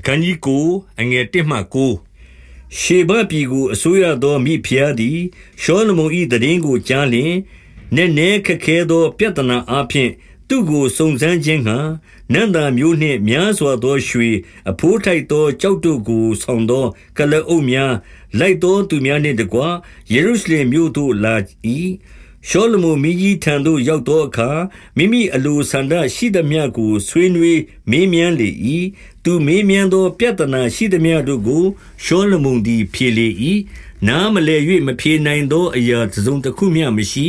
အခန်းကြီးကိုအငယ်1မှ9ရှေဘပြည်ကိုအစိုးရသောမိဖုရားသည်ရှောလမုန်၏တည်င်းကိုကြားလျင်နည်းနည်းခက်ခဲသော ပြဿနာအဖျင်သူကိုစုံစမ်းခြင်းဟံနန္တာမျိုးနှင့်များစွာသောရွှေအဖိုးထိုက်သောကြောက်တို့ကိုဆောင်သော ကလအုပ်များလိုက်သောသူများနှင့်တကွယေရုရှလင်မြို့သို့လာ၏ရှောလမုန်မင်းကြီးထံသို့ရောက်သောအခါမိမိအလိုဆန္ဒရှိသမျှကိုဆွေးနွေးမေးမြန်းလေ၏သူမေးမြန်းသော ပြဿနာရှိသမျှတို့ကို ရှောလမုန်သည် ဖြေလေ၏နားမလည်၍မဖြေနိုင်သော အရာတစ်စုံတစ်ခုမျှမရှိ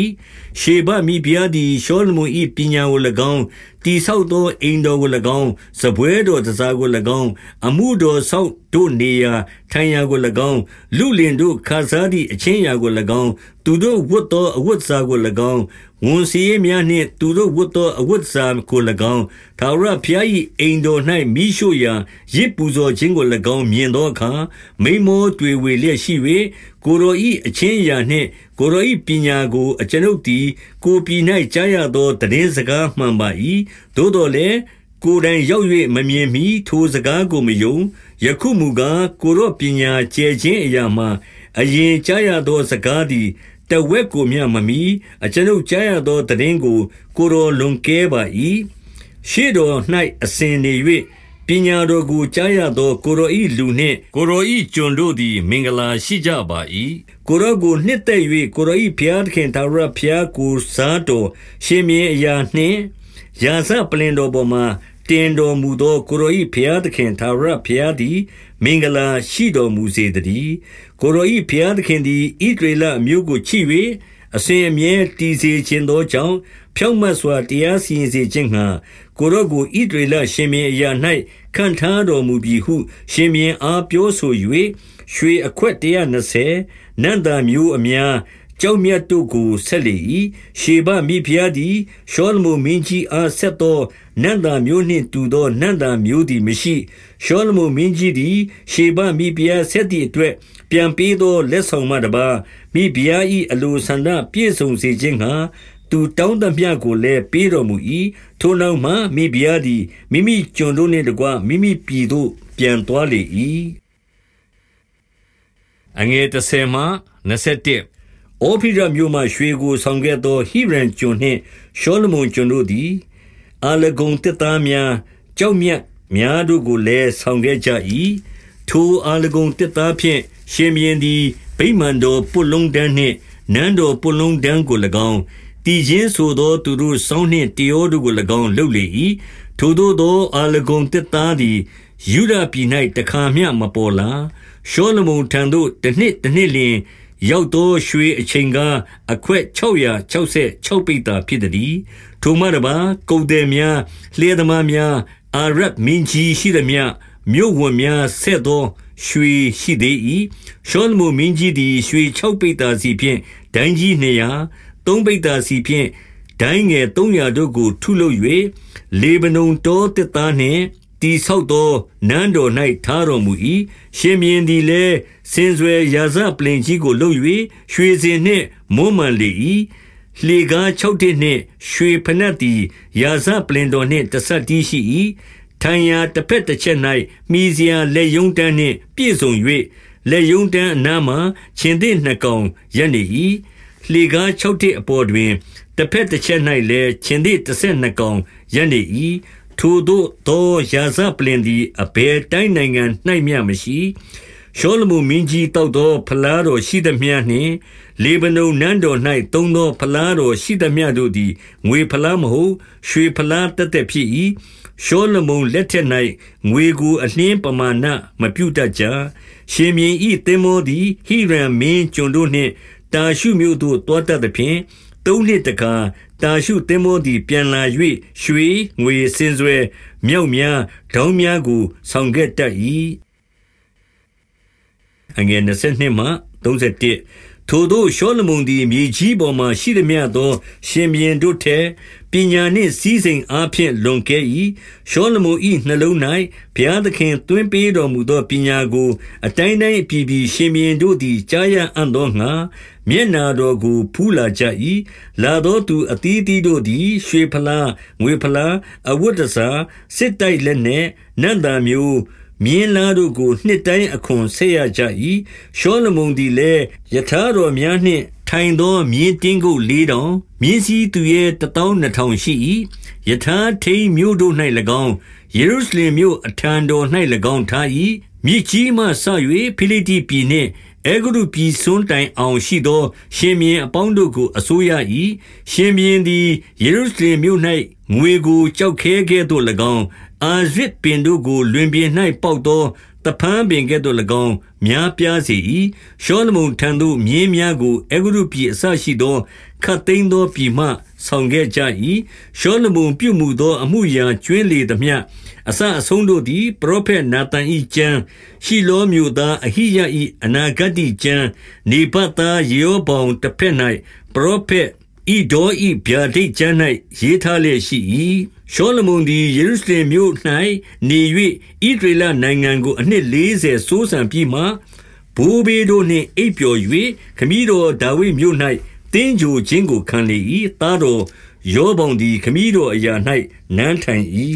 ရှေဘမိဖုရားသည် ရှောလမုန်၏ပညာကို၎င်းတိဆောက်သော အိမ်တော်ကို၎င်းစပွဲတော်တစားကို၎င်း အမှုတော်ဆောက်တို့နေရာထိုင်ရာကို၎င်းလူလင်တို့ခါစားသည့်အချင်းရာကို၎င်း သူတို့ဝတ်သော အဝတ်စားကို၎င်း ဝန်စည်းများနှင့် သူတို့ဝတ်သော အဝတ်စားကို၎င်း ထာဝရဘုရား၏အိမ်တော်၌မိရှို့ရာရစ်ပူဇော်ခြင်းကို၎င်း မြင်သောအခါ မိမောတွေ့ဝေလျက်ရှိ၍ကိုရောဤအချင်းရာနှင့် ကိုရောဤပညာကို အကျွန်ုပ်သည် ကိုပြည်၌ကြားရသောတည်င်းစကားမှန်ပါ၏သို့တော်လည်း ကိုယ်တိုင်ရောက်၍မမြင်မီထိုစကားကို မယုံ ယခုမူကား ကိုရောပညာကျဲခြင်းအရာမှာ အရင်ကြားရသောစကားသည် တဝက်ကိုမျှမမီအကျွန်ုပ်ကြားရသောတည်င်းကို ကိုရောလွန်ကဲပါ၏ရှေ့တော်၌အစဉ်နေ၍ပညာတော်ကိုကြားရသော ကိုရောဤလူနှင့် ကိုရောဤကျွန်တို့သည် မင်္ဂလာရှိကြပါ၏ကိုရောကိုနှစ်သက်၍ကိုရောဤဘုရားသခင်သာရဘုရားကိုစားတော်ရှင်မြေအရာနှင့်ရာဇပလင်တော်ပေါ်မှာ တင်တော်မူသောကိုရောဤဘုရားသခင်သာရဘုရားသည် မင်္ဂလာရှိတော်မူစေတည်းကိုရောဤဘုရားသခင်သည်ဣဒရေလအမျိုးကိုချစ်၍အစဉ်အမြဲတည်စေခြင်းသောကြောင့်ဖြောင့်မတ်စွာတရားစီရင်စေခြင်းငှာကိုရော့ကိုဣဒရေလရှင်မြင်းအရာ၌ခံထားတော်မူပြီဟု ရှင်မြင်းအားပြောဆို၍ရွှေအခွက်120နန္တာမျိုးအများ ကြောက်မြတ်တို့ကိုဆက်လေ၏ရှေဘမိဖုရားသည်ရှောလမုန်မင်းကြီးအားဆက်သောနန္တာမျိုးနှင့်တူသောနန္တာမျိုးသည်မရှိရှောလမုန်မင်းကြီးသည်ရှေဘမိဖုရားဆက်သည့်အတွက်ပြန်ပေးသောလက်ဆောင်မှတပါမိဖုရား၏အလိုဆန္ဒပြည့်စုံစေခြင်းငှာသူတောင်းသမျှကိုလည်းပေးတော်မူ၏ထိုနောက်မှမိဖုရားသည်မိမိကျွန်တို့နှင့်တကွမိမိပြည်သို့ပြန်သွားလေ၏အငယ်30မှ21 အောဖိရမြို့မှရွှေကိုဆောင်ခဲ့သောဟိရန်ကျွန်နှင့်ရှောလမုန်ကျွန်တို့သည် အာလဂုန်တစ်သားများကြောက်မြတ်များတို့ကိုလည်းဆောင်ခဲ့ကြ၏ထိုအာလဂုန်တစ်သားဖြင့်ရှင်မြင်းသည်ဗိမာန်တော်ပုလုံးတန်းနှင့်နန်းတော်ပုလုံးတန်းကို၎င်းတည်ခြင်းဆိုသောသူတို့စောင်းနှင့်တယောတို့ကို၎င်းလှုပ်လေ၏ထိုတို့သောအာလဂုန်တစ်သားသည်ယူဒပြည်၌တခါမျှမပေါ်လာရှောလမုန်ထံသို့တစ်နှစ်တစ်နှစ်လျင် ရောက်သောရွှေအချိန်ကားအခွက်666ပိတာဖြစ်သည်ထိုမှတပါကုတ်တယ်များလျှဲသမားများအာရတ်မင်းကြီးရှိသည်များမြို့ဝန်များဆက်သောရွှေရှိသေး၏ရှောလမုန်မင်းကြီးသည်ရွှေ6ပိတာစီဖြင့်ဒိုင်းကြီး200သုံးပိဿာစီဖြင့်ဒိုင်းငယ်300တို့ကို ထုလုပ်၍လေဗနုန်တောတစ်သားနှင့် တိဆောက်သောနန်းတော်၌ထားတော်မူ၏ရှင်မြင်းသည်လည်းစင်စွယ်ရာဇပလင်ကြီးကိုလုပ်၍ရွှေစင်နှင့်မွမ်းမံလေ၏လေကား6တစ်နှင့်ရွှေဖနက်သည်ရာဇပလင်တော်နှင့်တဆက်တည်းရှိ၏ထိုင်ရာတစ်ဖက်တစ်ချက်၌မိစရာလက်ယုံတန်းနှင့်ပြည့်စုံ၍လက်ယုံတန်းအနားမှခြင်သည့်နှကောင်ရပ်နေ၏လှေကား၆တစ်အပေါ်တွင်တစ်ဖက်တစ်ချက်၌လည်းခြင်သည့်တစ်ဆက်နှစ်ကောင်ရပ်နေ၏ ထိုတို့သောရာဇပလင်သည်အဘယ်တိုင်းနိုင်ငံ၌မျှမရှိရှောလမုန်မင်းကြီးတောက်သောဖလားတော်ရှိသည်မြနှင့် လေဗနုန်နန်းတော်၌သုံးသောဖလားတော်ရှိသည်မြတို့သည်ငွေဖလားမဟုတ်ရွှေဖလားတသက်ဖြစ်၏ရှောလမုန်လက်ထက်၌ငွေကိုအနှင်းပမာဏမပြုတ်တတ်ကြရှင်မြင်းဤသင်္ဘောသည်ဟိရန်မင်းကျွန်တို့နှင့်တာရှုမြို့သို့တောတတ်သဖြင့် သုံးနှစ်တကာတာရှုသင်္ဘောသည်ပြန်လာ၍ရွှေငွေစင်စွဲမြောက်များဒေါင်းများကို ဆောင်ခဲ့တတ်၏အငယ်22မှ31ထိုသို့ရှောလမုန်သည်မြေကြီးပေါ်မှရှိသည်မြတ်သော ရှင်ဘရင်တို့ထက် ပညာနှင့်စည်းစိမ်အားဖြင့်လွန်ကဲ၏ရှောလမုန်၏နှလုံး၌ဘုရားသခင်သွင်းပေးတော်မူသောပညာကို အတိုင်းတိုင်းအပြည်ပြည်ရှင်ဘရင်တို့သည်ကြားရအံ့သောငါမျက်နာတော်ကိုဖူးလာကြ၏လာသောသူအသီးသီးတို့သည် ရွှေဖလားငွေဖလားအဝတ်တစားစစ်တိုက်လက်နှင့်နန္တာမျိုးမြင်းလားတို့ကိုနှစ်တိုင်းအခွန်ဆက်ရကြ၏ရှောလမုန်သည်လည်းယထာတော်များနှင့် ထိုင်သောမြင်းတင်းကုတ်လေးတောင်မြင်းစည်းသူရဲ့တသောနှစ်ထောင်ရှိ၏ယထာထိန်မြို့တို့၌၎င်းယေရုရှလင်မြို့အထံတော်၌၎င်းထား၏မြစ်ကြီးမှဆ၍ဖိလိတိပြည်နှင့် အဲဂုရုပြည်စွန်းတိုင်အောင်ရှိသော ရှင်မြင်းအပေါင်းတို့ကိုအစိုးရ၏ရှင်မြင်းသည်ယေရုရှလင်မြို့၌ငွေကိုကြောက်ခဲကဲ့သို့၎င်းအာရစ်ပင်တို့ကိုလွင်ပြင်၌ပေါက်သောတဖန်းပင်ကဲ့သို့၎င်းများပြားစေ၏ရှောလမုန်ထံသို့မြင်းများကိုအေဂရုပြည်အစရှိသောခတ်သိမ်းသောပြည်မှ ဆောင်ခဲ့ကြ၏ရှောလမုန်ပြုမှုသော အမှုရာကျွင်းလေသမျှအစအဆုံးတို့သည်ပရောဖက်နာသန်၏ကျမ်းရှိလောမျိုးသားအဟိယ၏အနာဂတ်ကျမ်းနေပတ်သားယေဟောဘောင်တစ်ဖက်၌ပရောဖက်ဤဒေါ်ဤဗျာဒိတ်ကျမ်း၌ရေးထားလျက်ရှိ၏ရှောလမုန်သည်ယေရုရှလင်မြို့၌နေ၍ဣဒရေလနိုင်ငံကိုအနှစ်40စိုးစံပြီးမှဘိုးဘေးတို့နှင့်အိပ်ပျော်၍ခမည်းတော်ဒါဝိဒ်မြို့၌ တင်းကြိုခြင်းကိုခံလေ၏သားတော်ယောဘုံသည် ခမည်းတော်အရာ၌နန်းထိုင်၏